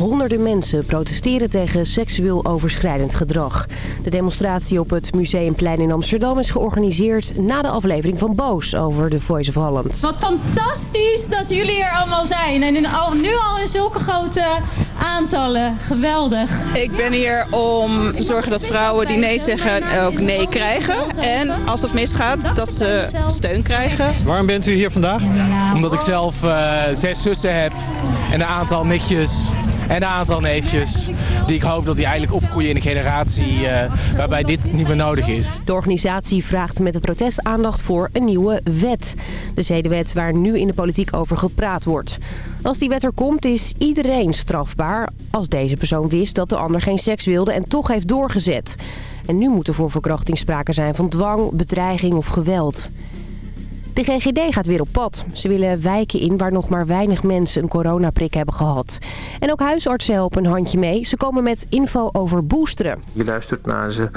Honderden mensen protesteren tegen seksueel overschrijdend gedrag. De demonstratie op het Museumplein in Amsterdam is georganiseerd na de aflevering van Boos over The Voice of Holland. Wat fantastisch dat jullie er allemaal zijn. En al, nu al in zulke grote aantallen. Geweldig. Ik ben hier om te zorgen dat vrouwen die nee zeggen ook nee krijgen. En als dat misgaat, dat ze steun krijgen. Waarom bent u hier vandaag? Omdat ik zelf uh, zes zussen heb en een aantal nichtjes en een aantal neefjes. Die ik hoop dat die eigenlijk opgroeien in een generatie uh, waarbij dit niet meer nodig is. De organisatie vraagt met de protest aandacht voor een nieuwe wet. De zedenwet waar nu in de politiek over gepraat wordt. Als die wet er komt is iedereen strafbaar als deze persoon wist dat de ander geen seks wilde en toch heeft doorgezet. En nu moet er voor verkrachting sprake zijn van dwang, bedreiging of geweld. De GGD gaat weer op pad. Ze willen wijken in waar nog maar weinig mensen een coronaprik hebben gehad. En ook huisartsen helpen een handje mee. Ze komen met info over boosteren. Je luistert naar ze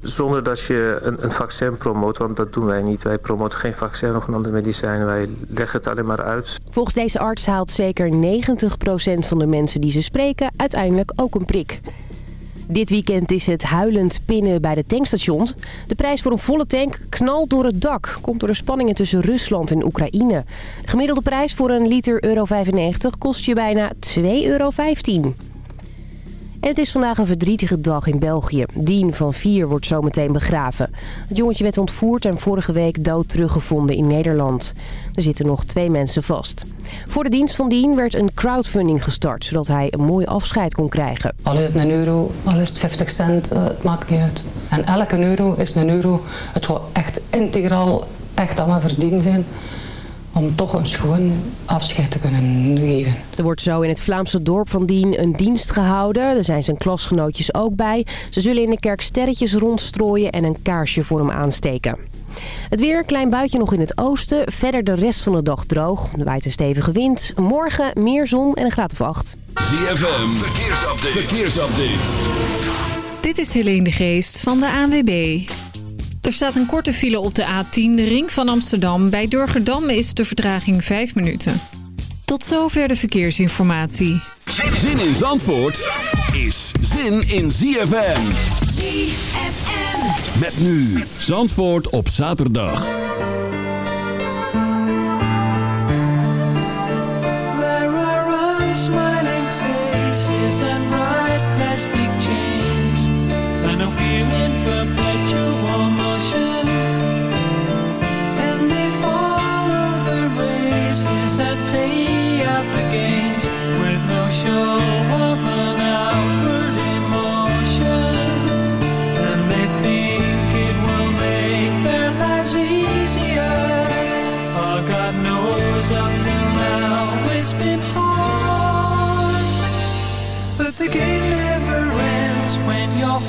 zonder dat je een, een, vaccin promoot, want dat doen wij niet. Wij promoten geen vaccin of een ander medicijn. Wij leggen het alleen maar uit. Volgens deze arts haalt zeker 90% van de mensen die ze spreken uiteindelijk ook een prik. Dit weekend is het huilend pinnen bij de tankstations. De prijs voor een volle tank knalt door het dak. Komt door de spanningen tussen Rusland en Oekraïne. De gemiddelde prijs voor een liter euro 95 kost je bijna 2,15 euro. En het is vandaag een verdrietige dag in België. Dien van vier wordt zometeen begraven. Het jongetje werd ontvoerd en vorige week dood teruggevonden in Nederland. Er zitten nog twee mensen vast. Voor de dienst van Dien werd een crowdfunding gestart... zodat hij een mooi afscheid kon krijgen. Al is het een euro, al is het 50 cent, eh, het maakt niet uit. En elke euro is een euro. Het gaat echt integraal echt allemaal verdiend zijn om toch een schoon afscheid te kunnen geven. Er wordt zo in het Vlaamse dorp van Dien een dienst gehouden. Er zijn zijn klasgenootjes ook bij. Ze zullen in de kerk sterretjes rondstrooien en een kaarsje voor hem aansteken. Het weer, klein buitje nog in het oosten. Verder de rest van de dag droog. Er waait een stevige wind. Morgen meer zon en een graad of acht. ZFM, verkeersupdate. verkeersupdate. Dit is Helene de Geest van de ANWB. Er staat een korte file op de A10, de ring van Amsterdam. Bij Durgerdam is de verdraging 5 minuten. Tot zover de verkeersinformatie. Zin in Zandvoort is zin in ZFM. ZFM. Met nu Zandvoort op zaterdag.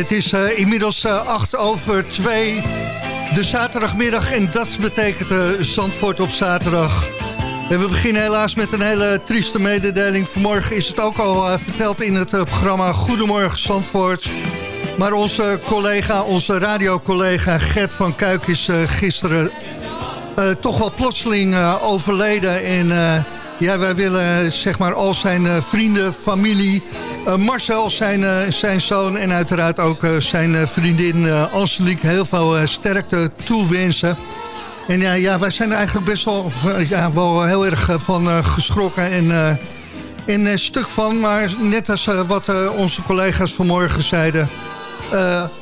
Het is uh, inmiddels uh, 8 over 2. De zaterdagmiddag en dat betekent uh, Zandvoort op zaterdag. We beginnen helaas met een hele trieste mededeling. Vanmorgen is het ook al verteld in het programma Goedemorgen Zandvoort. Maar onze collega, onze radiocollega Gert van Kuik is gisteren toch wel plotseling overleden. En ja, wij willen zeg maar al zijn vrienden, familie Marcel, zijn, uh, zijn zoon en uiteraard ook uh, zijn vriendin Angelique heel veel sterkte toewensen. En ja, ja, wij zijn er eigenlijk best wel, ja, wel heel erg van geschrokken en, en stuk van. Maar net als wat onze collega's vanmorgen zeiden...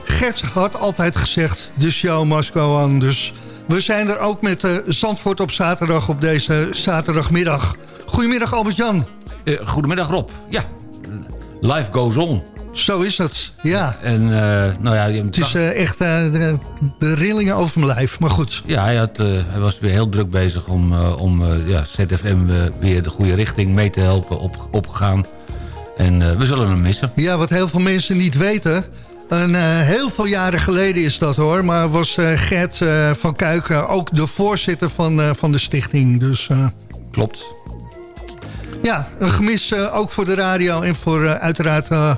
Gert had altijd gezegd, de show must go on. Dus we zijn er ook met Zandvoort op zaterdag op deze zaterdagmiddag. Goedemiddag Albert-Jan. goedemiddag Rob, ja life goes on. Zo is het, ja. En, uh, nou ja het is uh, echt uh, de, de, rillingen over mijn lijf, maar goed. Ja, hij, had, hij was weer heel druk bezig om, om ja, ZFM weer de goede richting mee te helpen op, opgaan. En we zullen hem missen. Ja, wat heel veel mensen niet weten... Een, heel veel jaren geleden is dat hoor, maar was Gert van Kuiken ook de voorzitter van, van de stichting. Dus, Klopt. Ja, een gemis uh, ook voor de radio en voor uh, uiteraard uh,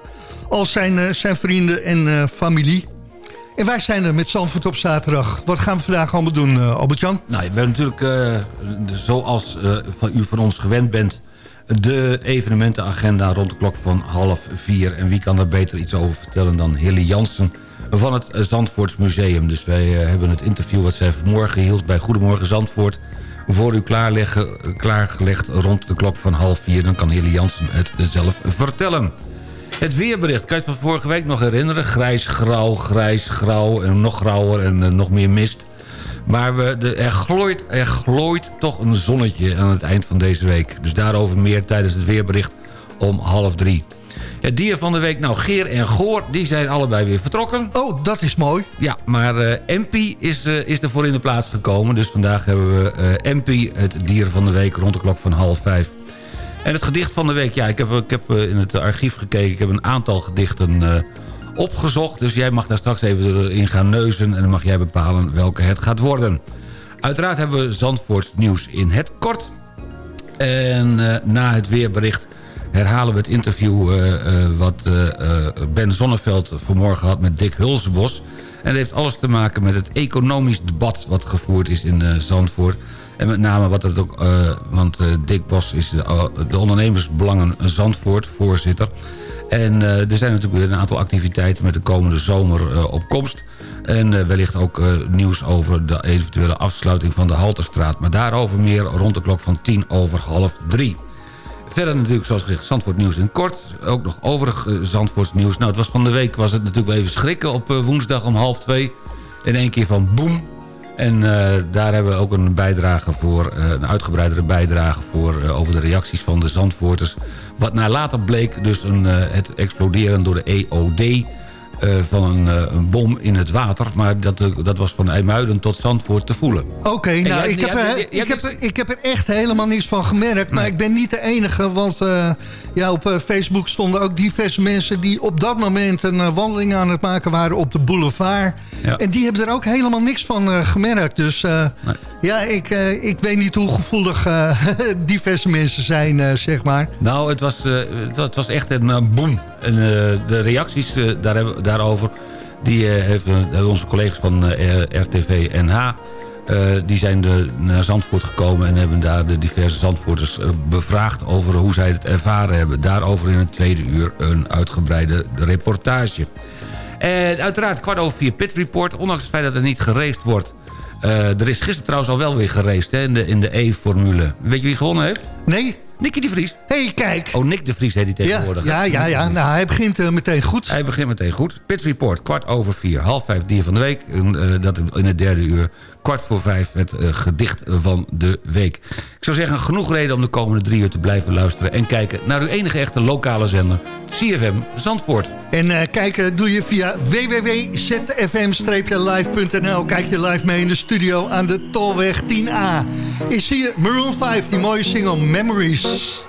al zijn, zijn vrienden en familie. En wij zijn er met Zandvoort op zaterdag. Wat gaan we vandaag allemaal doen, Albert-Jan? Nou, je bent natuurlijk, zoals van u van ons gewend bent... de evenementenagenda rond de klok van half vier. En wie kan daar beter iets over vertellen dan Hilly Jansen van het Zandvoorts Museum. Dus wij hebben het interview wat zij vanmorgen hield bij Goedemorgen Zandvoort voor u klaarleggen, klaargelegd rond de klok van half vier. Dan kan Heli Jansen het zelf vertellen. Het weerbericht, kan je het van vorige week nog herinneren? Grijs, grauw, grijs, grauw en nog grauwer en uh, nog meer mist. Maar we, de, er, glooit, er glooit toch een zonnetje aan het eind van deze week. Dus daarover meer tijdens het weerbericht om half drie. Het dier van de week, nou Geer en Goor, die zijn allebei weer vertrokken. Oh, dat is mooi. Ja, maar uh, Empie is, uh, is ervoor in de plaats gekomen. Dus vandaag hebben we uh, Empie, het dier van de week, rond de klok van half vijf. En het gedicht van de week, ja, ik heb, ik heb in het archief gekeken. Ik heb een aantal gedichten opgezocht. Dus jij mag daar straks even in gaan neuzen. En dan mag jij bepalen welke het gaat worden. Uiteraard hebben we Zandvoorts nieuws in het kort. En na het weerbericht herhalen we het interview uh, uh, wat uh, Ben Zonneveld vanmorgen had met Dick Hulsebos. En dat heeft alles te maken met het economisch debat wat gevoerd is in Zandvoort. En met name wat het ook, want Dick Bos is de, de ondernemersbelangen Zandvoort, voorzitter. En er zijn natuurlijk weer een aantal activiteiten met de komende zomer op komst. En wellicht ook nieuws over de eventuele afsluiting van de Halterstraat. Maar daarover meer rond de klok van tien over half drie. Verder natuurlijk, zoals gezegd, Zandvoort nieuws in kort. Ook nog overig uh, Zandvoorts nieuws. Nou, het was van de week was het natuurlijk wel even schrikken op uh, woensdag om half twee. In één keer van boem. En uh, daar hebben we ook een bijdrage voor, een uitgebreidere bijdrage voor... over de reacties van de Zandvoorters. Wat naar later bleek dus een, het exploderen door de EOD van een, uh, een, bom in het water. Maar dat, uh, dat was van IJmuiden tot Zandvoort te voelen. Oké, okay, nou, ik, heb er, ik, heb, ik heb er echt helemaal niets van gemerkt. Maar nee. ik ben niet de enige, want ja, op Facebook stonden ook diverse mensen... die op dat moment een wandeling aan het maken waren op de boulevard. Ja. En die hebben er ook helemaal niks van gemerkt. Dus nee. Ja, ik, ik weet niet hoe gevoelig diverse mensen zijn, zeg maar. Nou, het was, het was echt een boom. De reacties, daar hebben daarover. Die uh, onze collega's van RTV NH... die zijn de, naar Zandvoort gekomen en hebben daar de diverse Zandvoorters bevraagd... over hoe zij het ervaren hebben. Daarover in het tweede uur een uitgebreide reportage. En uiteraard kwart over vier Pit Report. Ondanks het feit dat er niet gereest wordt... er is gisteren trouwens al wel weer hè, in de, in de E-formule. Weet je wie gewonnen heeft? Nee. Nicky de Vries. Hé, hey, kijk. Oh, Nick de Vries heet hij tegenwoordig. Ja, ja, ja. Nou, hij begint uh, meteen goed. Hij begint meteen goed. Pit Report, kwart over vier. Half vijf dier van de week. Uh, dat in het derde uur. Kwart voor vijf het uh, gedicht van de week. Ik zou zeggen, genoeg reden om de komende drie uur te blijven luisteren... en kijken naar uw enige echte lokale zender, CFM Zandvoort. En kijken doe je via www.zfm-live.nl. Kijk je live mee in de studio aan de Tolweg 10A. Is hier Maroon 5, die mooie single Memories.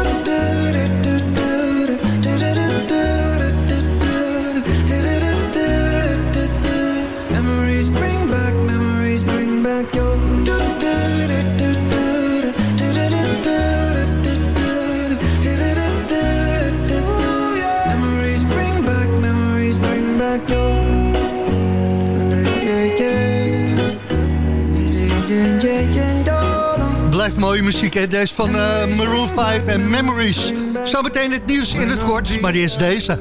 Mooie muziek, hè? Deze van eh, Maroon 5 en Memories. Zometeen het nieuws in het kort, maar eerst deze.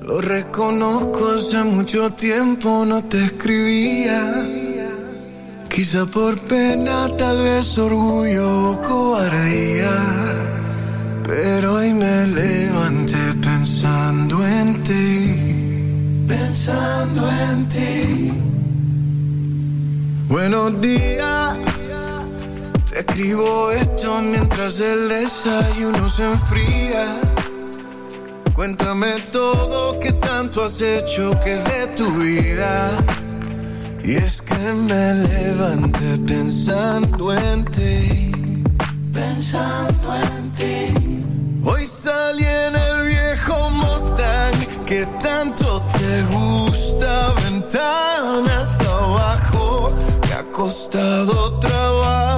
Lo reconozco, hace mucho tiempo no te escribía. Quizá por pena, tal vez orgullo o cobardía. Pero hoy me levanté pensando en ti. Pensando en ti. Buenos días. Te escribo esto mientras el desayuno se enfría. Cuéntame todo que tanto has hecho que de tu vida. Y es que me levanté pensando en ti. Pensando en ti. Hoy salí en el viejo Mustang que tanto te gusta. Ventanas abajo. Me ha costado trabajo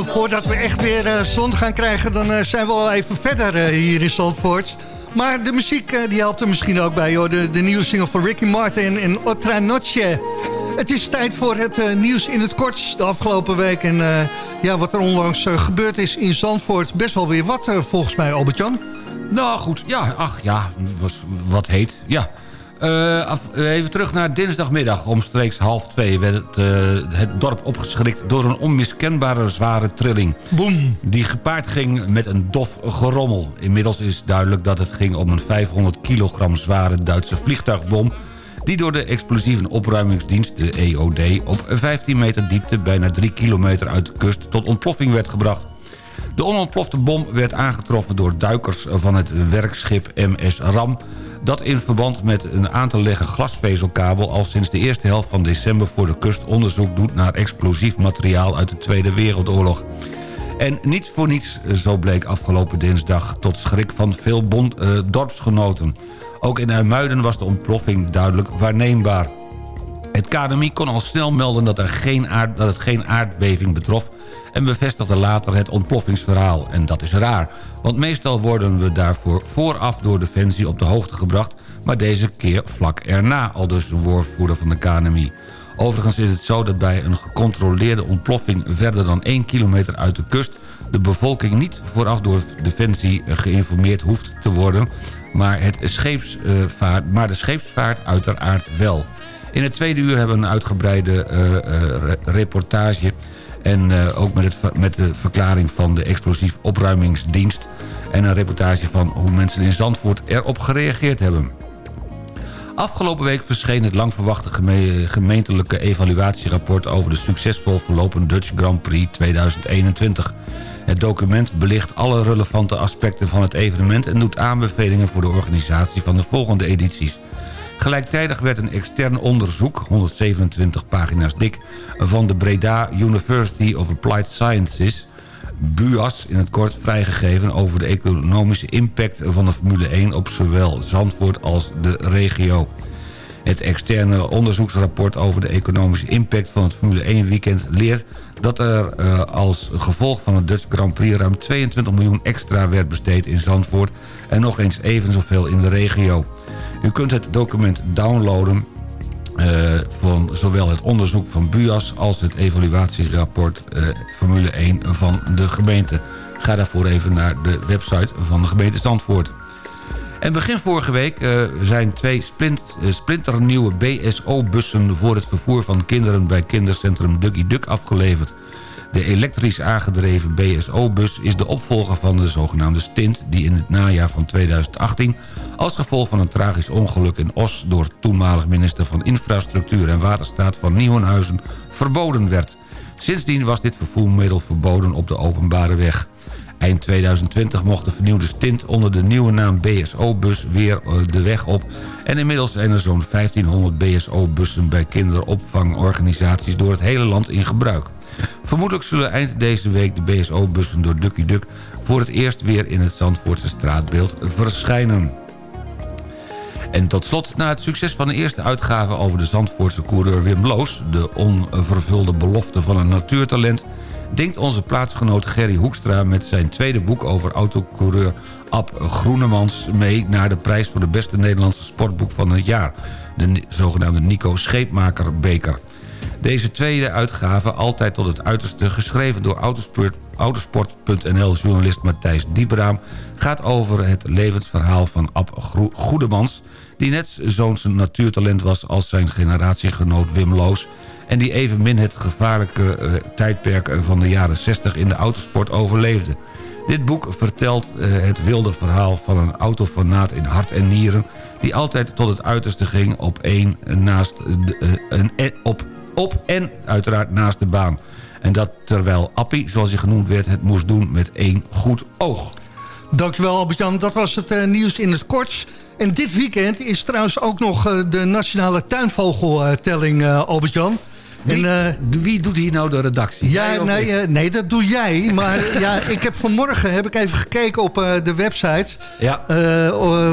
Nou, voordat we echt weer eh, zon gaan krijgen... dan eh, zijn we al even verder eh, hier in Zandvoort. Maar de muziek die helpt er misschien ook bij. Hoor. De, de nieuwe single van Ricky Martin en Otra Noche. Het is tijd voor het nieuws in het kort de afgelopen week. En ja, wat er onlangs gebeurd is in Zandvoort... best wel weer wat volgens mij, Albert-Jan. Nou goed, ja, ach ja, was wat heet, ja. Eh, af- even terug naar dinsdagmiddag. Omstreeks half twee werd het, eh, het dorp opgeschrikt door een onmiskenbare zware trilling. Boom. Die gepaard ging met een dof gerommel. Inmiddels is duidelijk dat het ging om een 500 kilogram zware Duitse vliegtuigbom... die door de explosieve opruimingsdienst, de EOD... op 15 meter diepte, bijna 3 kilometer uit de kust... tot ontploffing werd gebracht. De onontplofte bom werd aangetroffen door duikers van het werkschip MS Ram... dat in verband met een aan te leggen glasvezelkabel... al sinds de eerste helft van december voor de kust onderzoek doet... naar explosief materiaal uit de Tweede Wereldoorlog. En niet voor niets, zo bleek afgelopen dinsdag... tot schrik van veel bond, eh, dorpsgenoten. Ook in IJmuiden was de ontploffing duidelijk waarneembaar. Het KNMI kon al snel melden dat, er geen aard, dat het geen aardbeving betrof... en bevestigde later het ontploffingsverhaal. En dat is raar, want meestal worden we daarvoor vooraf door Defensie op de hoogte gebracht... maar deze keer vlak erna, al dus de woordvoerder van de KNMI. Overigens is het zo dat bij een gecontroleerde ontploffing... verder dan 1 kilometer uit de kust... de bevolking niet vooraf door Defensie geïnformeerd hoeft te worden... maar, het scheepsvaart, maar de scheepsvaart uiteraard wel... In het tweede uur hebben we een uitgebreide eh, eh, re- reportage... en eh, ook met, het, met de verklaring van de explosief opruimingsdienst... en een reportage van hoe mensen in Zandvoort erop gereageerd hebben. Afgelopen week verscheen het lang verwachte geme- gemeentelijke evaluatierapport... over de succesvol verlopen Dutch Grand Prix 2021. Het document belicht alle relevante aspecten van het evenement... en doet aanbevelingen voor de organisatie van de volgende edities. Gelijktijdig werd een extern onderzoek, 127 pagina's dik... van de Breda University of Applied Sciences... BUAS in het kort vrijgegeven over de economische impact van de Formule 1... op zowel Zandvoort als de regio. Het externe onderzoeksrapport over de economische impact van het Formule 1 weekend leert dat er eh, als gevolg van het Dutch Grand Prix ruim 22 miljoen extra werd besteed in Zandvoort en nog eens even zoveel in de regio. U kunt het document downloaden eh, van zowel het onderzoek van BUAS als het evaluatierapport eh, Formule 1 van de gemeente. Ga daarvoor even naar de website van de gemeente Zandvoort. En begin vorige week eh, zijn twee splint, splinternieuwe BSO-bussen... voor het vervoer van kinderen bij kindercentrum Ducky Duck afgeleverd. De elektrisch aangedreven BSO-bus is de opvolger van de zogenaamde Stint... die in het najaar van 2018 als gevolg van een tragisch ongeluk in Os... door toenmalig minister van Infrastructuur en Waterstaat van Nieuwenhuizen verboden werd. Sindsdien was dit vervoermiddel verboden op de openbare weg. Eind 2020 mocht de vernieuwde stint onder de nieuwe naam BSO-bus weer eh, de weg op. En inmiddels zijn er zo'n 1500 BSO-bussen bij kinderopvangorganisaties door het hele land in gebruik. Vermoedelijk zullen eind deze week de BSO-bussen door Ducky Duck voor het eerst weer in het Zandvoortse straatbeeld verschijnen. En tot slot, na het succes van de eerste uitgave over de Zandvoortse coureur Wim Loos... de onvervulde belofte van een natuurtalent... denkt onze plaatsgenoot Gerry Hoekstra... met zijn tweede boek over autocoureur Ab Groenemans mee... naar de prijs voor de beste Nederlandse sportboek van het jaar. De zogenaamde Nico Scheepmaker Beker. Deze tweede uitgave, altijd tot het uiterste... geschreven door Autosport Autosport.nl-journalist Matthijs Diebraam... gaat over het levensverhaal van Ab Goedemans... die net zo'n natuurtalent was als zijn generatiegenoot Wim Loos... en die evenmin het gevaarlijke uh, tijdperk van de jaren 60 in de autosport overleefde. Dit boek vertelt uh, het wilde verhaal van een autofanaat in hart en nieren... die altijd tot het uiterste ging op, één naast een, op, op en uiteraard naast de baan... En dat terwijl Appie, zoals hij genoemd werd, het moest doen met één goed oog. Dankjewel Albert-Jan, dat was het uh, nieuws in het kort. En dit weekend is trouwens ook nog uh, de nationale tuinvogeltelling, uh. Wie, en, uh, wie doet hier nou de redactie? Ja, nee, uh, nee, dat doe jij. Maar ja, ik heb vanmorgen heb ik even gekeken op uh, de website... Ja.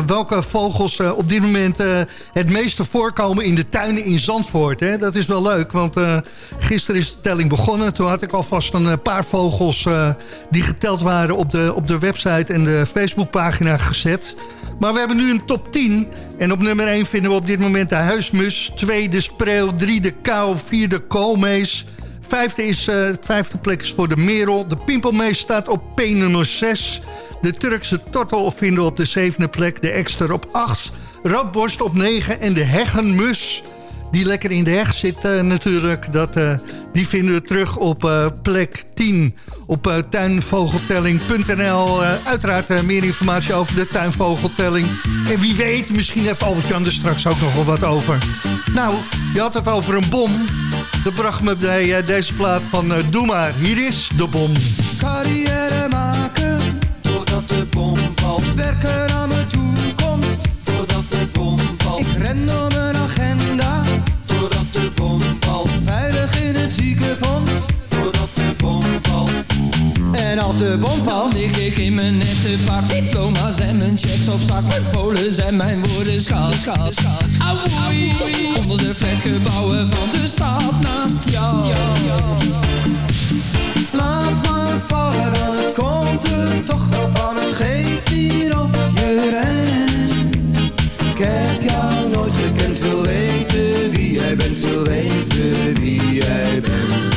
welke vogels op dit moment het meeste voorkomen in de tuinen in Zandvoort. Hè? Dat is wel leuk, want gisteren is de telling begonnen. Toen had ik alvast een paar vogels die geteld waren op de, op de website en de Facebookpagina gezet... Maar we hebben nu een top 10. En op nummer 1 vinden we op dit moment de huismus. 2 de spreeuw, 3 de kou, 4 de koolmees. Vijfde, is, uh, vijfde plek is voor de merel. De pimpelmees staat op P nummer 6. De Turkse tortel vinden we op de zevende plek. De ekster op 8. Roodborst op 9. En de heggenmus die lekker in de heg zit uh, natuurlijk. Dat, uh, die vinden we terug op plek 10 op uh, tuinvogeltelling.nl. uiteraard meer informatie over de tuinvogeltelling. En wie weet, misschien heeft Albert-Jan er straks ook nog wel wat over. Nou, je had het over een bom. Dat bracht me bij deze plaat van Doe maar. Hier is de bom. Carrière maken, voordat de bom valt. Werken aan mijn toekomst, voordat de bom valt. Ik ren door mijn als de bom valt, lig ik in mijn nette pak. Diploma's en mijn checks op zak. Mijn polen en mijn woorden schaal, schaal. Auwoei, onder de flatgebouwen van de stad naast jou. Laat maar vallen, dan het komt er toch wel van. Het geeft hier of je rent. Ik heb jou nooit gekend, wil weten wie jij bent, wil weten wie jij bent.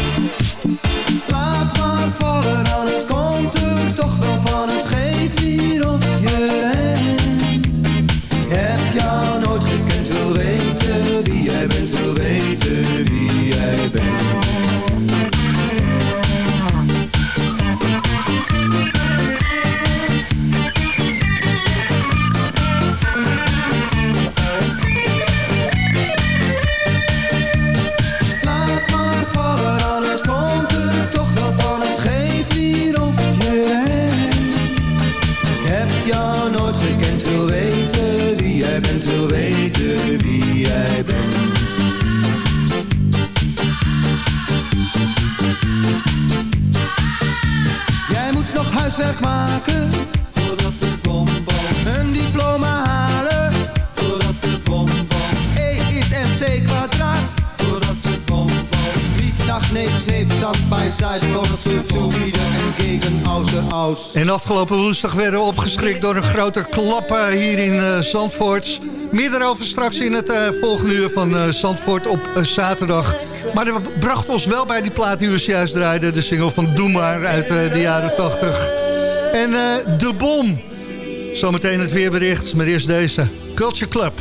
Laat maar dan het wie jij bent. Jij moet nog huiswerk maken voordat de bom valt. Een diploma halen voordat de bom valt. E is MC kwadraat voordat de bom valt. Niet nach neep, sneep, stand bij side, voordat ze zo wieder en afgelopen woensdag werden we opgeschrikt door een grote klap eh, hier in uh, Zandvoort. Meer daarover straks in het uh, volgende uur van uh, Zandvoort op uh, zaterdag. Maar dat bracht ons wel bij die plaat die we juist draaiden. De single van Doe Maar uit de jaren 80. En De Bom. Zometeen het weerbericht, maar eerst deze. Culture Club.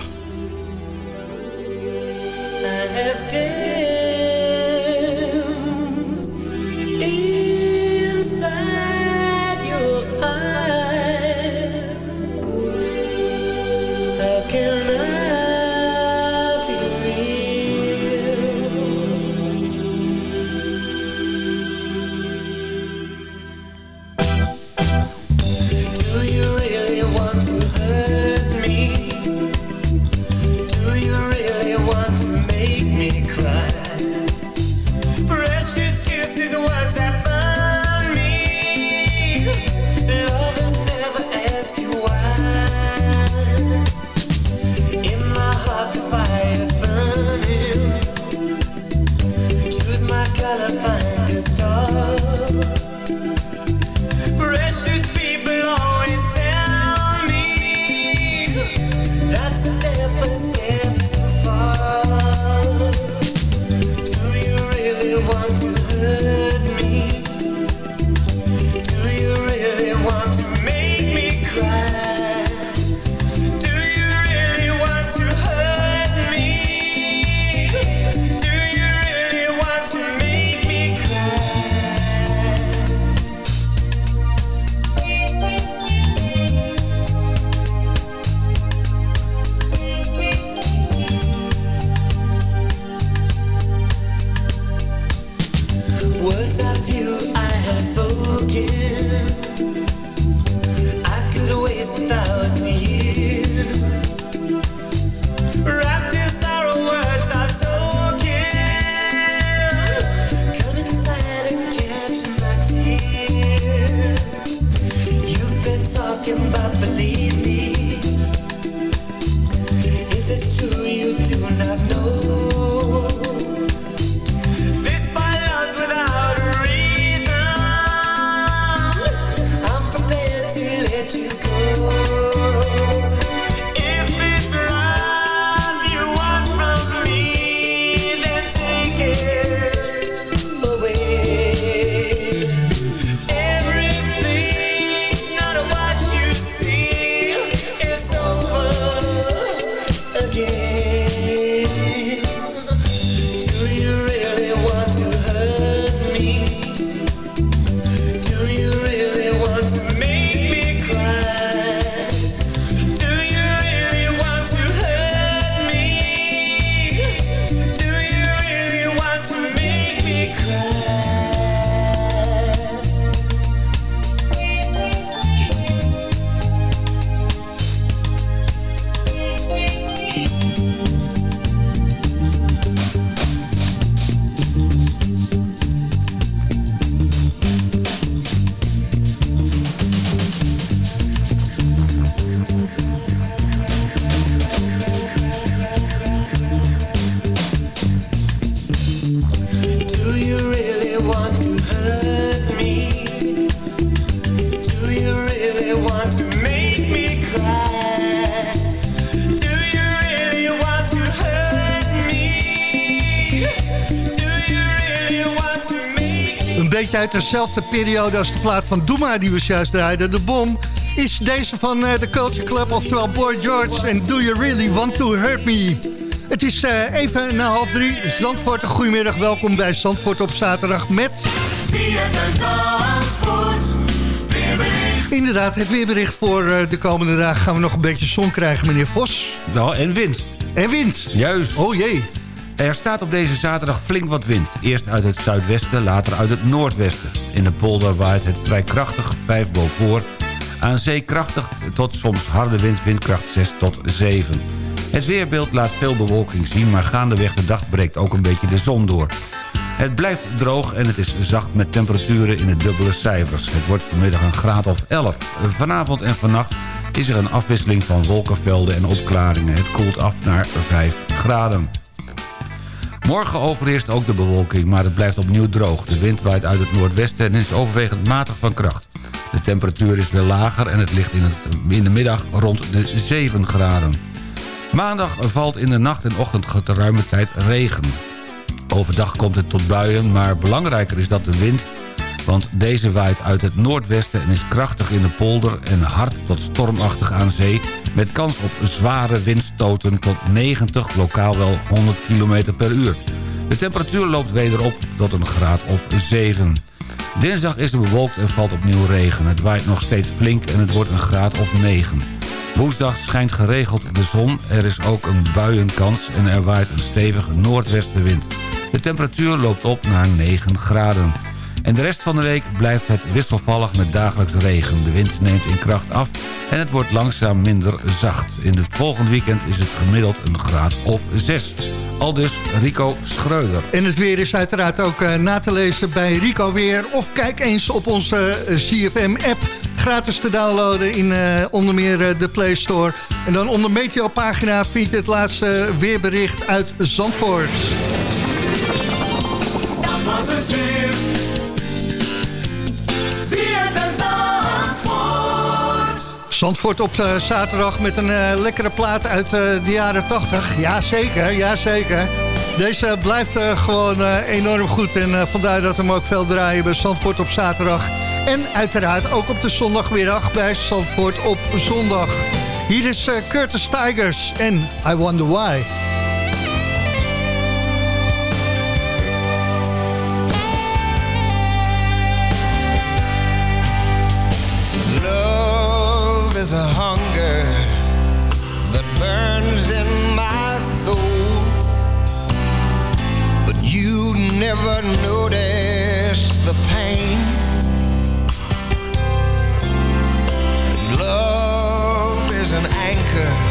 Uit dezelfde periode als de plaat van Doema die we juist draaiden. De bom is deze van de Culture Club, oftewel Boy George. En Do You Really Want To Hurt Me? Het is even na half drie. Zandvoort, goedemiddag. Welkom bij Zandvoort op zaterdag met... Inderdaad, het weerbericht voor de komende dagen gaan we nog een beetje zon krijgen, meneer Vos. Nou, en wind. En wind. Juist. Oh jee. Er staat op deze zaterdag flink wat wind. Eerst uit het zuidwesten, later uit het noordwesten. In de polder waait het vrij krachtig 5 boven. Aan zee krachtig tot soms harde wind, windkracht 6 tot 7. Het weerbeeld laat veel bewolking zien, maar gaandeweg de dag breekt ook een beetje de zon door. Het blijft droog en het is zacht met temperaturen in de dubbele cijfers. Het wordt vanmiddag een graad of 11. Vanavond en vannacht is er een afwisseling van wolkenvelden en opklaringen. Het koelt af naar 5 graden. Morgen overheerst ook de bewolking, maar het blijft opnieuw droog. De wind waait uit het noordwesten en is overwegend matig van kracht. De temperatuur is weer lager en het ligt in, het, de middag rond de 7 graden. Maandag valt in de nacht en ochtend geruime tijd regen. Overdag komt het tot buien, maar belangrijker is dat de wind... want deze waait uit het noordwesten en is krachtig in de polder... en hard tot stormachtig aan zee... met kans op zware windstoten tot 90, lokaal wel 100 km per uur. De temperatuur loopt weder op tot een graad of 7. Dinsdag is het bewolkt en valt opnieuw regen. Het waait nog steeds flink en het wordt een graad of 9. Woensdag schijnt geregeld de zon, er is ook een buienkans en er waait een stevige noordwestenwind. De temperatuur loopt op naar 9 graden. En de rest van de week blijft het wisselvallig met dagelijks regen. De wind neemt in kracht af en het wordt langzaam minder zacht. In het volgende weekend is het gemiddeld een graad of 6. Al dus Rico Schreuder. En het weer is uiteraard ook uh, na te lezen bij Rico Weer. Of kijk eens op onze uh, CFM-app. Gratis te downloaden in uh, onder meer de Play Store. En dan onder Meteo-pagina vind je het laatste weerbericht uit Zandvoort. Dat was het weer. Zandvoort op uh, zaterdag met een uh, lekkere plaat uit uh, de jaren 80. Jazeker, jazeker. Deze blijft gewoon enorm goed en vandaar dat we hem ook veel draaien bij Zandvoort op zaterdag. En uiteraard ook op de zondagmiddag bij Zandvoort op zondag. Hier is Curtis Tigers en I Wonder Why. Notice the pain. Love is an anchor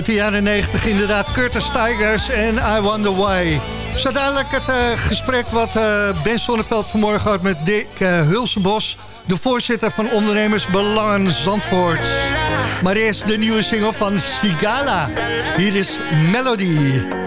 Uit de jaren 90 inderdaad Curtis Tigers en I Wonder Why. Zo dadelijk het uh, gesprek wat uh, Ben Sonneveld vanmorgen had met Dick uh, Hulsenbos... de voorzitter van Ondernemersbelangen Zandvoort. Maar eerst de nieuwe single van Sigala. Hier is Melody.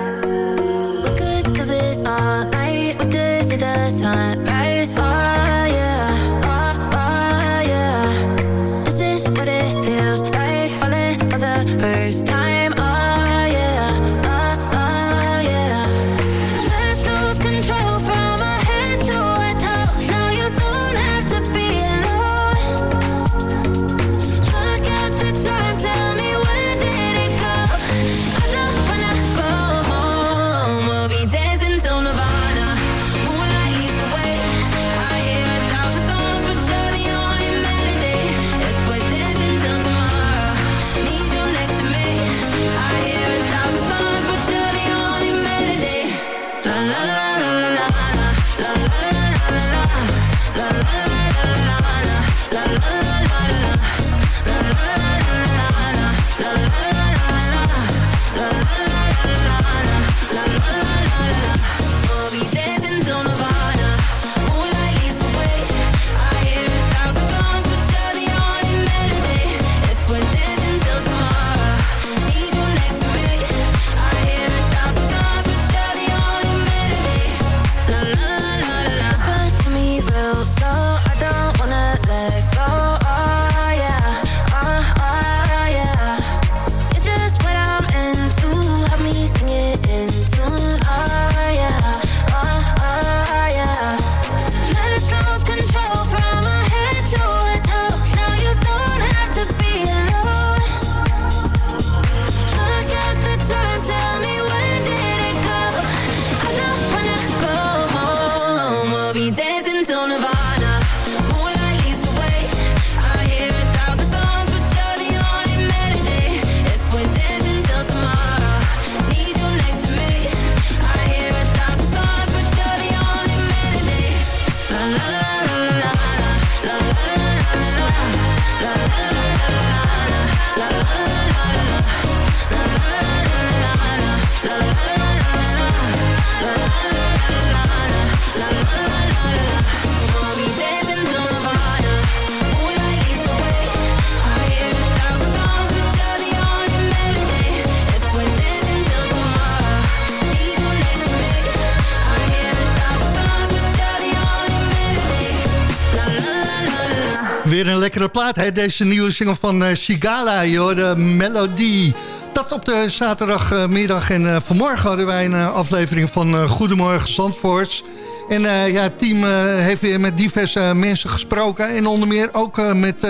Plaat, hè? deze nieuwe single van eh, Sigala, de Melodie. Dat op de zaterdagmiddag en eh, vanmorgen hadden wij een eh, aflevering van Goedemorgen Zandvoort. En ja, het team heeft weer met diverse mensen gesproken. En onder meer ook met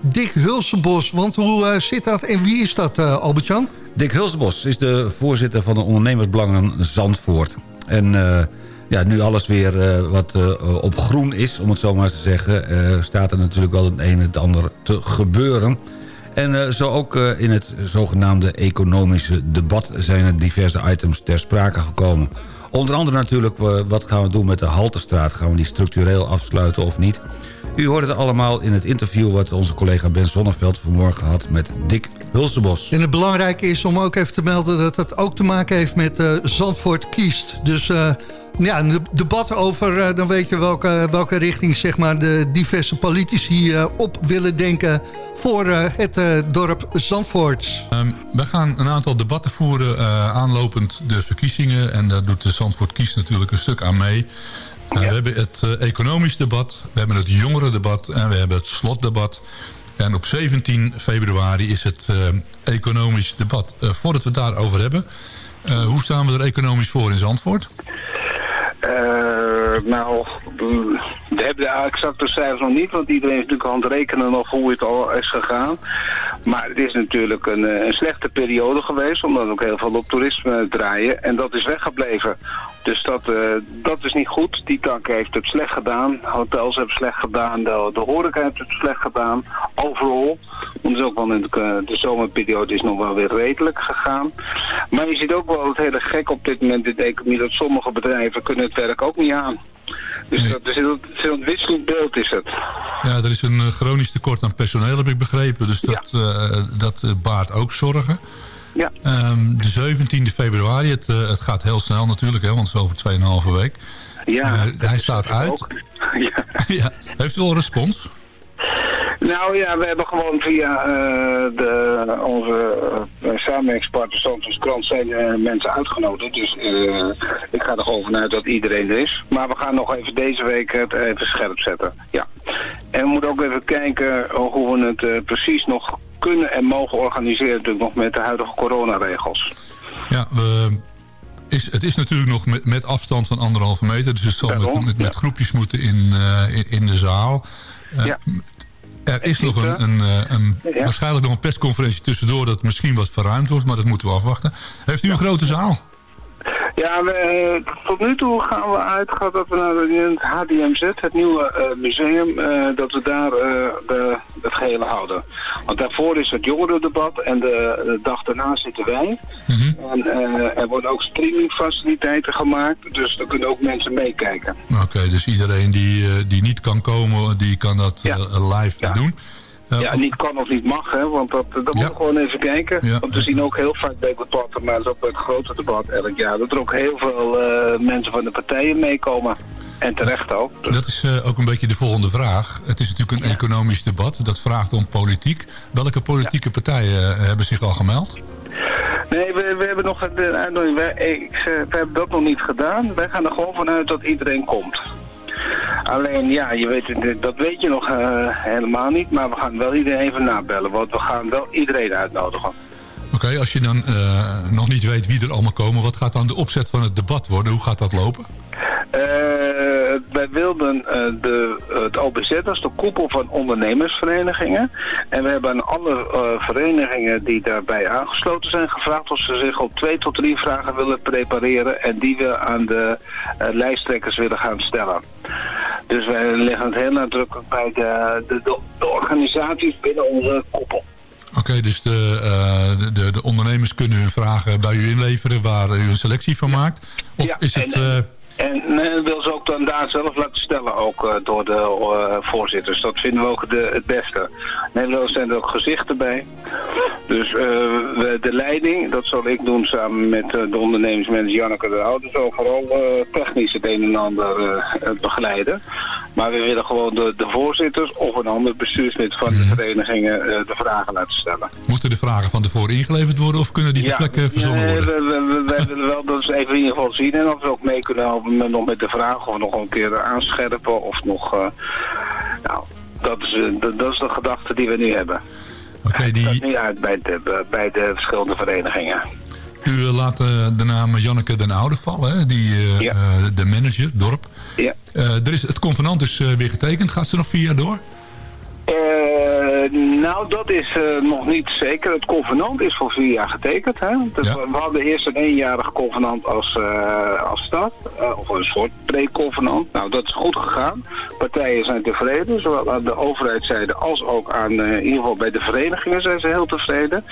Dick Hulsenbos. Want hoe zit dat en wie is dat, Albert-Jan? Dick Hulsbos is de voorzitter van de ondernemersbelangen Zandvoort. En ja, nu alles weer eh, wat eh, op groen is, om het zo maar te zeggen... eh, staat er natuurlijk wel het een en het ander te gebeuren. En eh, zo ook eh, in het zogenaamde economische debat... zijn er diverse items ter sprake gekomen. Onder andere natuurlijk, eh, wat gaan we doen met de Haltestraat? Gaan we die structureel afsluiten of niet? U hoort het allemaal in het interview... wat onze collega Ben Zonneveld vanmorgen had met Dick Hulsebos. En het belangrijke is om ook even te melden dat het ook te maken heeft met eh, Zandvoort kiest. Dus eh, ja, een debat over, eh, dan weet je welke, welke richting zeg maar, de diverse politici eh, op willen denken voor eh, het eh, dorp Zandvoort. Ehm, we gaan een aantal debatten voeren eh, aanlopend de verkiezingen. En daar doet de Zandvoort Kies natuurlijk een stuk aan mee. Eh, We hebben het economisch debat, we hebben het jongerendebat en we hebben het slotdebat. En op 17 februari is het eh, economisch debat. Eh, voordat we het daarover hebben, eh, hoe staan we er economisch voor in Zandvoort? Eh, nou, we hebben de exacte cijfers nog niet, want iedereen is natuurlijk aan het rekenen nog hoe het al is gegaan. Maar het is natuurlijk een, eh, een slechte periode geweest, omdat ook heel veel op toerisme draaien. En dat is weggebleven. Dus dat, eh, dat is niet goed. Die tak heeft het slecht gedaan. Hotels hebben het slecht gedaan. De, de horeca heeft het slecht gedaan. Overal. Want dus ook wel in de, eh, de zomerperiode is nog wel weer redelijk gegaan. Maar je ziet ook wel het hele gek op dit moment in de economie... dat sommige bedrijven kunnen het werk ook niet aan. Dus dat is een, wisselend beeld is het. Ja, er is een eh, chronisch tekort aan personeel, heb ik begrepen. Dus dat, dat baart ook zorgen. Ja. Ehm, de 17e februari, het, eh, het gaat heel snel natuurlijk, hè, want het is over 2,5 week. Ja, Eh, hij staat uit. ja. ja. Heeft u wel respons? Nou ja, we hebben gewoon via eh, de, onze uh, samenwerkingspartner Santos Krant zijn mensen uitgenodigd. Dus eh, ik ga er gewoon vanuit dat iedereen er is. Maar we gaan nog even deze week het even scherp zetten. Ja. En we moeten ook even kijken hoe we het precies nog kunnen en mogen organiseren natuurlijk nog met de huidige coronaregels. Ja, we, is, het is natuurlijk nog met, met afstand van anderhalve meter. Dus het zal met, met, met groepjes moeten in, eh, in, in de zaal. Eh, Ja. Er is nog een, een, eh, een, waarschijnlijk nog een persconferentie tussendoor... dat misschien wat verruimd wordt, maar dat moeten we afwachten. Heeft u een grote zaal? Ja, we, eh, tot nu toe gaan we uit dat we naar het HDMZ, het nieuwe eh, museum, eh, dat we daar de, het gehele houden. Want daarvoor is het jongerendebat en de, de dag daarna zitten wij. En eh, er worden ook streamingfaciliteiten gemaakt, dus daar kunnen ook mensen meekijken. Oké, dus iedereen die, die niet kan komen, die kan dat live doen. Ja, niet kan of niet mag, hè, want dat, dat moeten we gewoon even kijken. Ja. Want we zien ook heel vaak bij debatten, maar dat is ook bij het grote debat elk jaar, dat er ook heel veel eh, mensen van de partijen meekomen. En terecht ook. Dat is eh, ook een beetje de volgende vraag. Het is natuurlijk een economisch debat. Dat vraagt om politiek. Welke politieke partijen eh, hebben zich al gemeld? Nee, we, we hebben nog de uitnodiging. Wij, ik, we hebben dat nog niet gedaan. Wij gaan er gewoon vanuit dat iedereen komt. Alleen, ja, je weet, het, dat weet je nog eh, helemaal niet. Maar we gaan wel iedereen even nabellen. Want we gaan wel iedereen uitnodigen. Oké, als je dan eh, nog niet weet wie er allemaal komen... wat gaat dan de opzet van het debat worden? Hoe gaat dat lopen? Eh, wij wilden eh, de, het OBZ, dat is de koepel van ondernemersverenigingen. En we hebben aan alle verenigingen die daarbij aangesloten zijn gevraagd of ze zich op twee tot drie vragen willen prepareren en die we aan de lijsttrekkers willen gaan stellen. Dus wij leggen het heel nadrukkelijk bij de, de, de, de organisaties binnen onze koepel. Oké, dus de, eh, de, de ondernemers kunnen hun vragen bij u inleveren... waar u een selectie van maakt? Of is het... eh, En wil ze ook dan daar zelf laten stellen, ook eh, door de eh, voorzitters. Dat vinden we ook de, het beste. Nederland zijn er ook gezichten bij. Dus eh, we, de leiding, dat zal ik doen samen met de ondernemingsmanager Janneke de Oude. Zo vooral technisch het een en ander begeleiden. Maar we willen gewoon de, de voorzitters of een ander bestuurslid van de verenigingen eh, de vragen laten stellen. moeten de vragen van tevoren ingeleverd worden... of kunnen die ter plekke verzonnen nee, worden? we, we, willen wel dat ze even in ieder geval zien en of we ook mee kunnen helpen met, nog met de vragen of nog een keer aanscherpen of nog... eh, nou, dat is, eh, dat, dat is de gedachte die we nu hebben. Oké, die... Dat nu uit bij de, bij de verschillende verenigingen. U eh, laat de naam Janneke den Oude vallen, hè? Die, de manager, dorp. Ja. Er is, het convenant is weer getekend. Gaat ze nog vier jaar door? Eh, nou, dat is eh, nog niet zeker. Het convenant is voor vier jaar getekend. Hè? Dus we, we hadden eerst een eenjarig convenant als, als stad. of een soort pre-convenant. Nou, dat is goed gegaan. Partijen zijn tevreden. Zowel aan de overheidszijde als ook aan, in ieder geval bij de verenigingen zijn ze heel tevreden.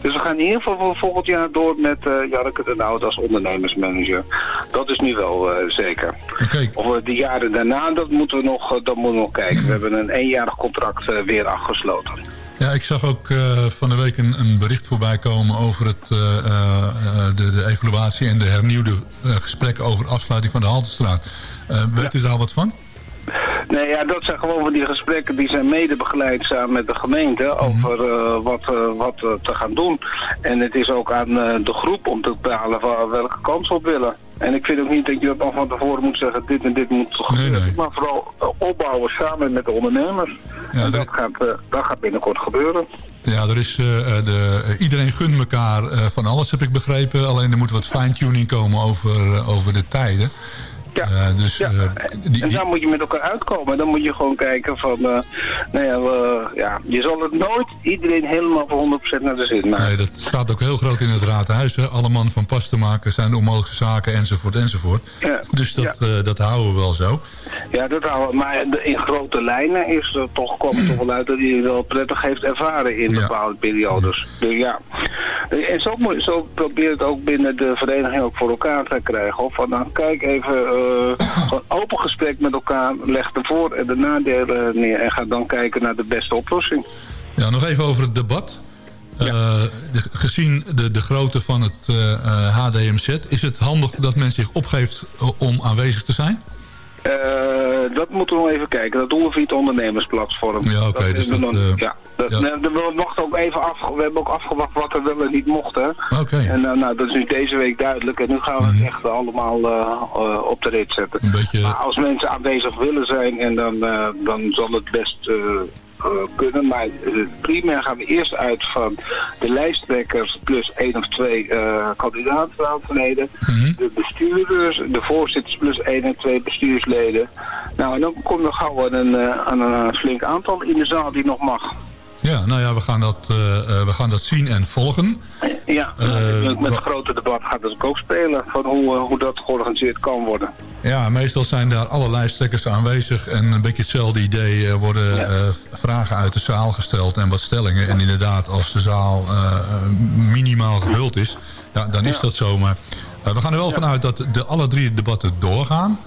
Dus we gaan in ieder geval voor volgend jaar door met uh, Janneke de Oud als ondernemersmanager. Dat is nu wel zeker. Of we de jaren daarna, dat moeten we nog, dat moeten we nog kijken. We hebben een eenjarig contract eh, weer afgesloten. Ja, ik zag ook eh, van de week een, een bericht voorbij komen over het, eh, de, de evaluatie en de hernieuwde gesprekken over afsluiting van de Haltestraat. Weet u daar al wat van? Nee, ja, dat zijn gewoon van die gesprekken die zijn mede begeleid samen met de gemeente over uh, wat, uh, wat uh, te gaan doen. En het is ook aan de groep om te bepalen van welke kans we op willen. En ik vind ook niet dat je dat al van tevoren moet zeggen, dit en dit moet gebeuren. Nee, nee. Maar vooral opbouwen samen met de ondernemers. Ja, en dat, gaat, dat gaat binnenkort gebeuren. Ja, er is, de, iedereen gunt elkaar van alles, heb ik begrepen. Alleen er moet wat fine-tuning komen over, over de tijden. Ja, uh, dus, ja. Uh, die, en daar moet je met elkaar uitkomen. Dan moet je gewoon kijken van, uh, nou ja, we, ja, je zal het nooit iedereen helemaal voor 100% naar de zin maken. Nee, dat staat ook heel groot in het raadhuis. Hè? Alle man van pas te maken zijn onmogelijke zaken enzovoort enzovoort. Ja. Dus dat, ja. dat houden we wel zo. Ja, dat houden we. Maar in grote lijnen is er toch, komt toch wel uit dat hij wel prettig heeft ervaren in bepaalde periodes. Dus ja. En zo, zo probeer het ook binnen de vereniging ook voor elkaar te krijgen. Of van, nou, kijk even, gewoon open gesprek met elkaar, leg de voor- en de nadelen neer en ga dan kijken naar de beste oplossing. Ja, nog even over het debat. Eh, de- gezien de, de grootte van het eh, eh, HDMZ... is het handig dat men zich opgeeft eh, om aanwezig te zijn? Eh, dat moeten we nog even kijken. Dat doen we via het ondernemersplatform. Ja, oké, Dat dus is nog- eh, ja, dat, ja. nee, we, mochten ook even af, we hebben ook afgewacht wat er wel en niet mocht. Hè. Oké. Mhm. En eh, nou, dat is nu deze week duidelijk. En nu gaan we het echt allemaal op de rit zetten. Een beetje... Maar als mensen aanwezig willen zijn, en dan, dan zal het best kunnen. Maar eh, primair gaan we eerst uit van de lijsttrekkers plus één of twee eh, kandidatenraadleden. De bestuurders, de voorzitters plus één en twee bestuursleden. Nou, en dan komt er gauw aan een, eh, aan een flink aantal in de zaal die nog mag. Ja, nou ja, we gaan dat, eh, eh, we gaan dat zien en volgen. Ja, Eh, met het grote debat gaat het ook spelen van hoe, hoe dat georganiseerd kan worden. Ja, meestal zijn daar alle lijsttrekkers aanwezig... en een beetje hetzelfde idee worden vragen uit de zaal gesteld en wat stellingen. En inderdaad, als de zaal minimaal gevuld is, ja, dan is dat zo. Maar we gaan er wel vanuit dat de alle drie debatten doorgaan.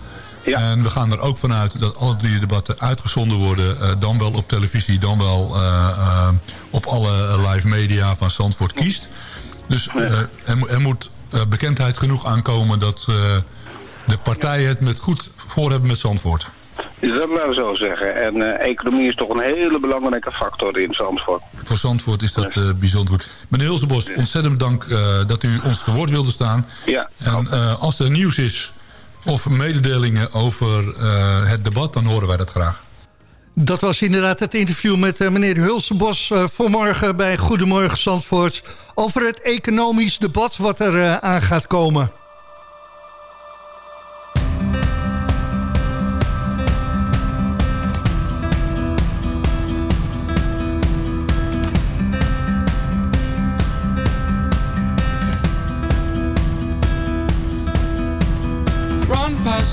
En we gaan er ook vanuit dat alle drie debatten uitgezonden worden. eh, dan wel op televisie, dan wel eh, eh, op alle live media van Zandvoort kiest. Dus er, mo- er moet bekendheid genoeg aankomen dat de partijen het met goed voor hebben met Zandvoort. Dus dat laten we zo zeggen. En economie is toch een hele belangrijke factor in Zandvoort. Voor Zandvoort is dat bijzonder goed. Meneer Hilsebos, ontzettend dank dat u ons te woord wilde staan. Ja. En als er nieuws is of mededelingen over eh, het debat, dan horen wij dat graag. Dat was inderdaad het interview met eh, meneer Hulsenbos eh, vanmorgen bij Goedemorgen Zandvoort... over het economisch debat wat er aan gaat komen.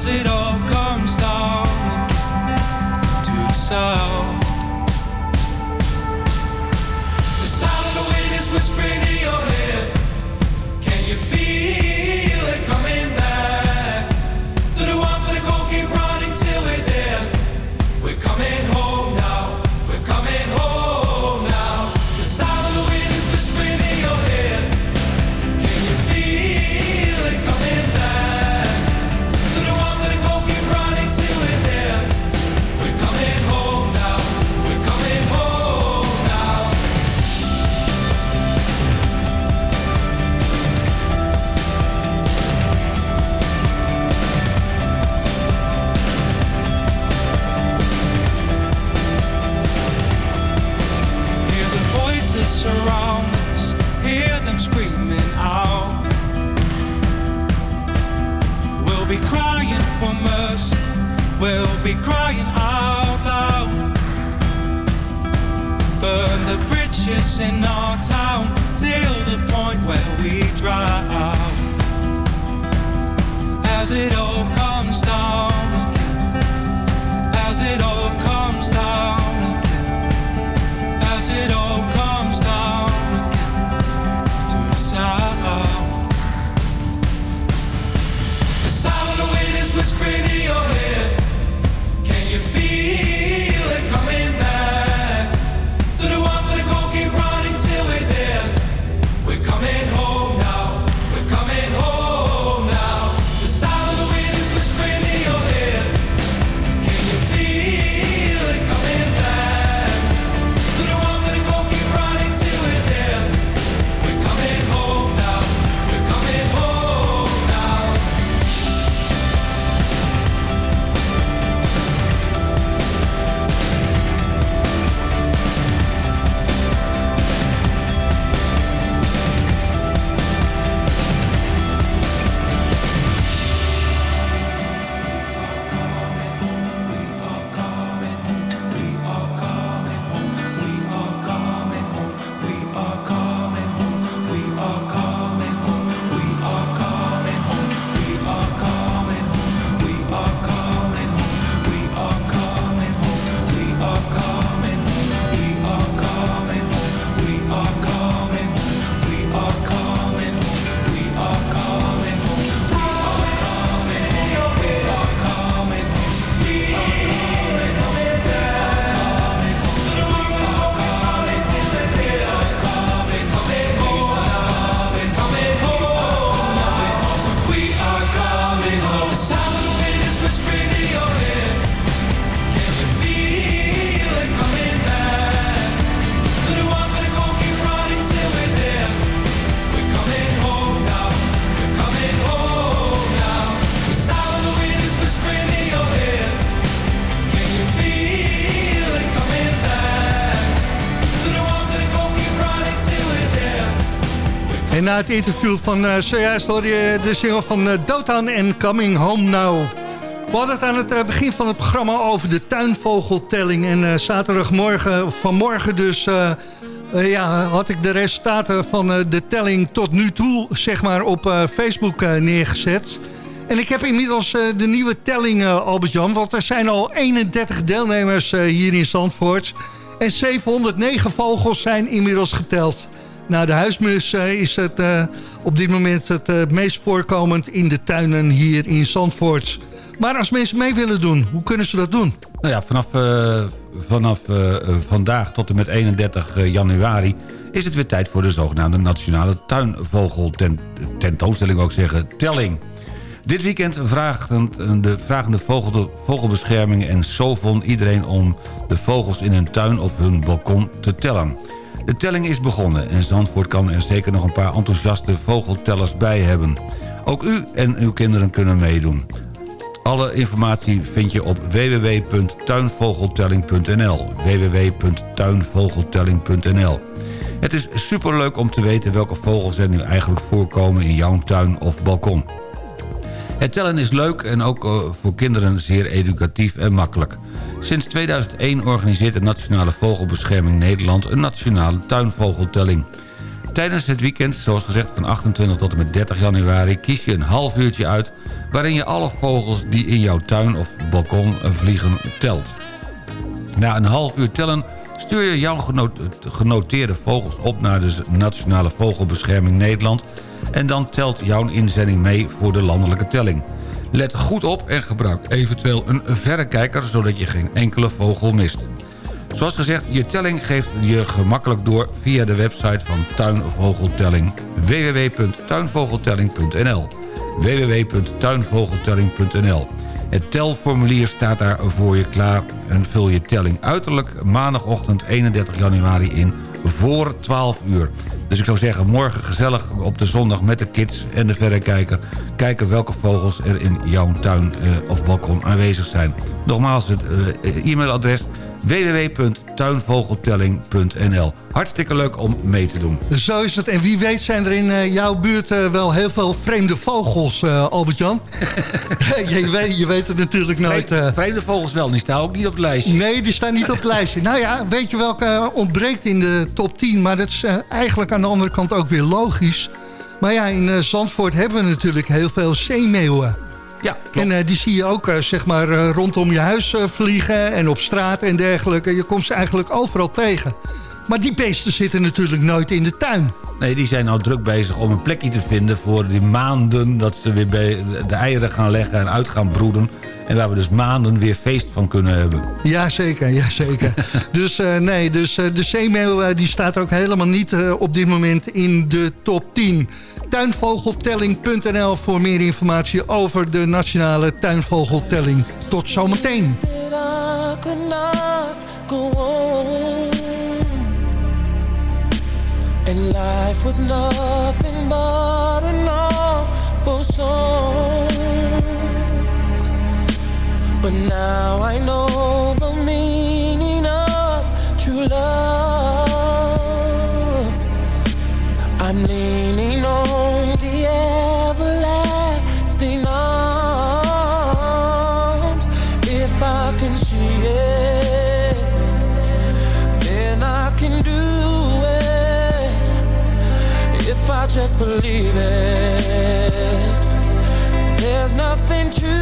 as it all comes down to the sound. The sound of the wind is whispering in your. Can you feel it coming back? To the the keep running till we're there. We're coming home we'll be crying out loud. Burn the bridges in our town till the point where we drown. As it all comes down as it all comes down na het interview van eh zojuist hoorde je de single van eh, Dotan en Coming Home Now. We hadden het aan het eh, begin van het programma over de tuinvogeltelling. En eh, zaterdagmorgen, vanmorgen dus, ja, had ik de resultaten van de telling tot nu toe zeg maar, op Facebook neergezet. En ik heb inmiddels de nieuwe telling, Albert-Jan. Want er zijn al 31 deelnemers hier in Zandvoort. En 709 vogels zijn inmiddels geteld. Nou, de huismus is het, eh, op dit moment het eh, meest voorkomend in de tuinen hier in Zandvoort. Maar als mensen mee willen doen, hoe kunnen ze dat doen? Nou ja, vanaf, eh, vanaf vandaag tot en met 31 januari... is het weer tijd voor de zogenaamde Nationale Tuinvogeltentoonstelling, ook zeggen, telling. Dit weekend vragen de vragende vogel, vogelbescherming en Sovon iedereen om de vogels in hun tuin of hun balkon te tellen. De telling is begonnen en Zandvoort kan er zeker nog een paar enthousiaste vogeltellers bij hebben. Ook u en uw kinderen kunnen meedoen. Alle informatie vind je op www.tuinvogeltelling.nl www.tuinvogeltelling.nl Het is superleuk om te weten welke vogels er nu eigenlijk voorkomen in jouw tuin of balkon. Het tellen is leuk en ook eh, voor kinderen zeer educatief en makkelijk. Sinds 2001 organiseert de Nationale Vogelbescherming Nederland... een nationale tuinvogeltelling. Tijdens het weekend, zoals gezegd van 28 tot en met 30 januari... kies je een half uurtje uit... waarin je alle vogels die in jouw tuin of balkon vliegen telt. Na een half uur tellen stuur je jouw geno- genoteerde vogels op... naar de Nationale Vogelbescherming Nederland... en dan telt jouw inzending mee voor de landelijke telling. Let goed op en gebruik eventueel een verrekijker... zodat je geen enkele vogel mist. Zoals gezegd, je telling geeft je gemakkelijk door... via de website van Tuinvogeltelling www.tuinvogeltelling.nl www.tuinvogeltelling.nl Het telformulier staat daar voor je klaar en vul je telling uiterlijk maandagochtend 31 januari in voor 12 uur. Dus ik zou zeggen, morgen gezellig op de zondag met de kids en de verrekijker... kijken welke vogels er in jouw tuin eh, of balkon aanwezig zijn. Nogmaals, het eh, e-mailadres www.tuinvogeltelling.nl Hartstikke leuk om mee te doen. Zo is het. En wie weet zijn er in eh, jouw buurt eh, wel heel veel vreemde vogels, eh, Albert-Jan. je, weet, je weet het natuurlijk nooit. Vreemde vogels wel, die staan ook niet op het lijstje. Nee, die staan niet op het lijstje. Nou ja, weet je welke ontbreekt in de top 10? Maar dat is eigenlijk aan de andere kant ook weer logisch. Maar ja, in Zandvoort hebben we natuurlijk heel veel zeemeeuwen. Ja, En eh, die zie je ook eh, zeg maar eh, rondom je huis vliegen en op straat en dergelijke. Je komt ze eigenlijk overal tegen. Maar die beesten zitten natuurlijk nooit in de tuin. Nee, die zijn nou druk bezig om een plekje te vinden... voor die maanden dat ze weer bij de eieren gaan leggen en uit gaan broeden. En waar we dus maanden weer feest van kunnen hebben. Jazeker, jazeker. dus eh, nee, dus eh, de zeemeeuw eh, die staat ook helemaal niet eh, op dit moment in de top 10. Tuinvogeltelling.nl voor meer informatie over de nationale tuinvogeltelling. Tot zometeen. that Life was nothing but an awful song. But now I know the meaning of true love. Believe it, there's nothing to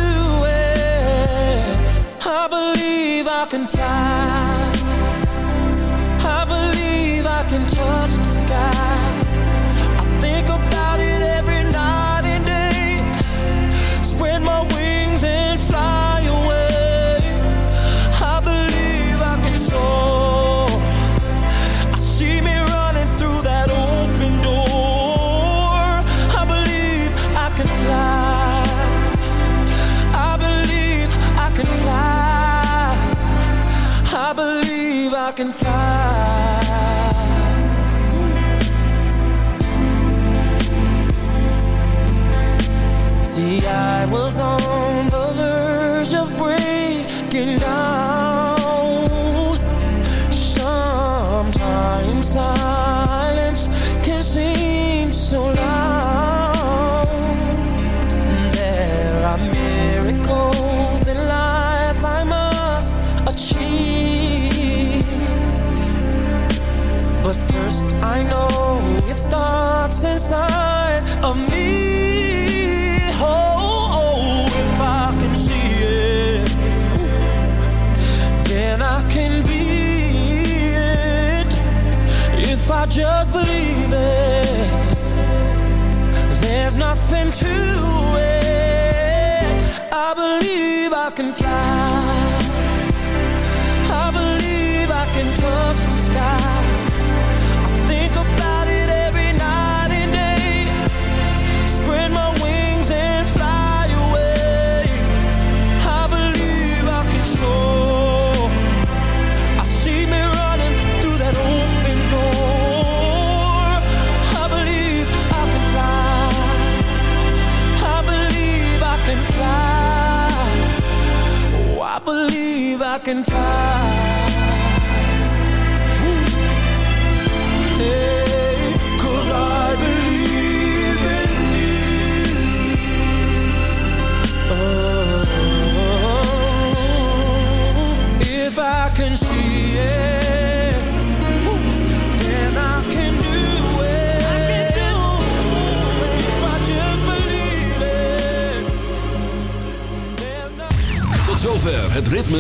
it. I believe I can fly.